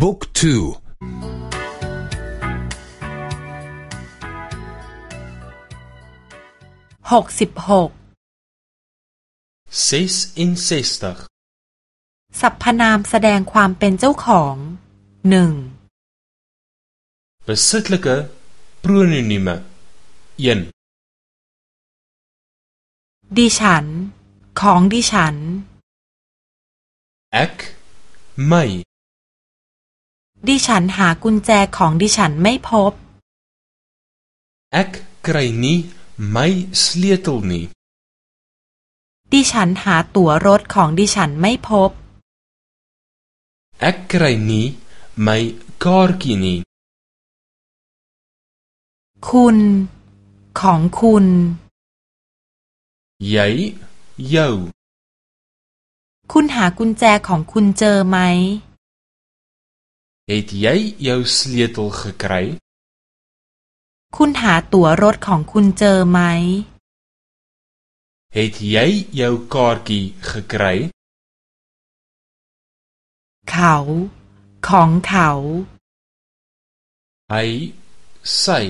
book twoหกสิบหก ses en sestigสรรพนามแสดงความเป็นเจ้าของหนึ่ง besitlike pronomina 1ดิฉัน ของดิฉัน ek my ดิฉันหากุญแจของดิฉันไม่พบ ek kry nie my sleutel nie ดิฉันหาตั๋วรถของดิฉันไม่พบ ek kry nie my kaartjie nie คุณ ของคุณ jy jou คุณหากุญแจของคุณเจอไหม het jy jou sleutel gekry คุณหาตั๋วรถของคุณเจอไหม het jy jou kaartjie gekry เขา ของเขา hy sy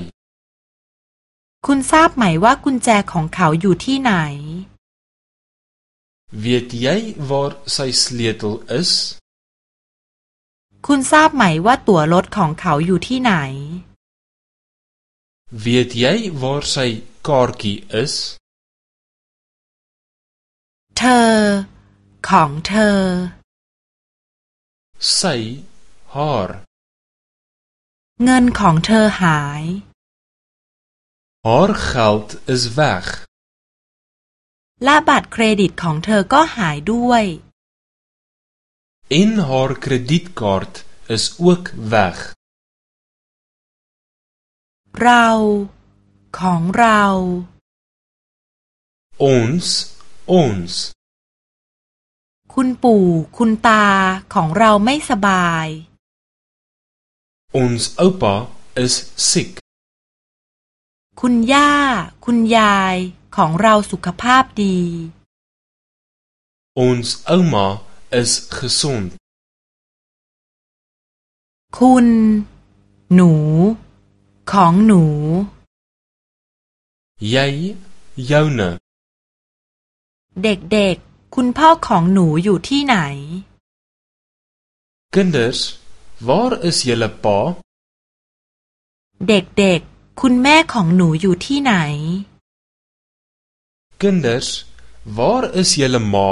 คุณทราบไหมว่ากุญแจของเขาอยู่ที่ไหน weet jy waar sy sleutel is คุณทราบไหมว่าตั๋วรถของเขาอยู่ที่ไหน weet jy waar sy kaartjie is เธอ ของเธอ sy haar เงินของเธอหาย haar geld is weg และบัตรเครดิตของเธอก็หายด้วย en haar kredietkaart is ook weg เราของเรา ons ons คุณปู่คุณตาของเราไม่สบาย ons oupa is siek คุณย่า คุณยายของเราสุขภาพดี ons ouma is gesond คุณ หนู ของหนู jy joune เด็กๆ คุณพ่อของหนูอยู่ที่ไหน kinders waar is julle pa เด็กๆ คุณแม่ของหนูอยู่ที่ไหน kinders waar is julle ma